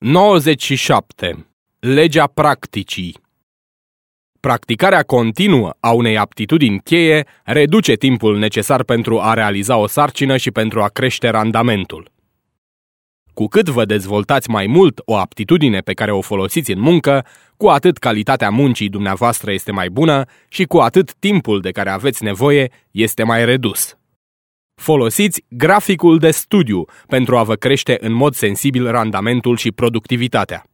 97. Legea practicii Practicarea continuă a unei aptitudini cheie reduce timpul necesar pentru a realiza o sarcină și pentru a crește randamentul. Cu cât vă dezvoltați mai mult o aptitudine pe care o folosiți în muncă, cu atât calitatea muncii dumneavoastră este mai bună și cu atât timpul de care aveți nevoie este mai redus. Folosiți graficul de studiu pentru a vă crește în mod sensibil randamentul și productivitatea.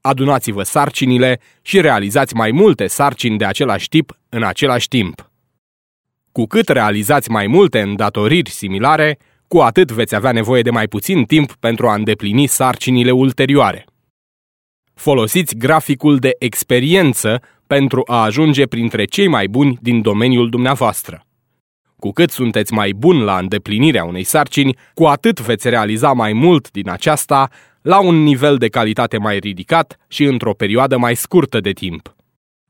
Adunați-vă sarcinile și realizați mai multe sarcini de același tip în același timp. Cu cât realizați mai multe îndatoriri similare, cu atât veți avea nevoie de mai puțin timp pentru a îndeplini sarcinile ulterioare. Folosiți graficul de experiență pentru a ajunge printre cei mai buni din domeniul dumneavoastră. Cu cât sunteți mai buni la îndeplinirea unei sarcini, cu atât veți realiza mai mult din aceasta la un nivel de calitate mai ridicat și într-o perioadă mai scurtă de timp.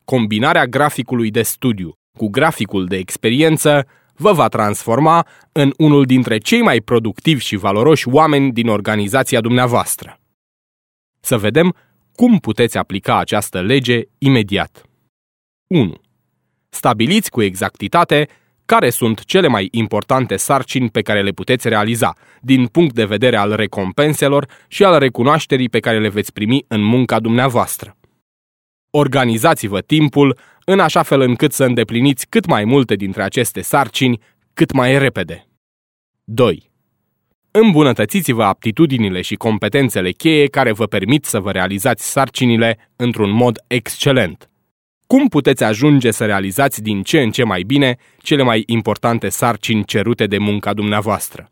Combinarea graficului de studiu cu graficul de experiență vă va transforma în unul dintre cei mai productivi și valoroși oameni din organizația dumneavoastră. Să vedem cum puteți aplica această lege imediat. 1. Stabiliți cu exactitate care sunt cele mai importante sarcini pe care le puteți realiza, din punct de vedere al recompenselor și al recunoașterii pe care le veți primi în munca dumneavoastră. Organizați-vă timpul în așa fel încât să îndepliniți cât mai multe dintre aceste sarcini cât mai repede. 2. Îmbunătățiți-vă aptitudinile și competențele cheie care vă permit să vă realizați sarcinile într-un mod excelent. Cum puteți ajunge să realizați din ce în ce mai bine cele mai importante sarcini cerute de munca dumneavoastră?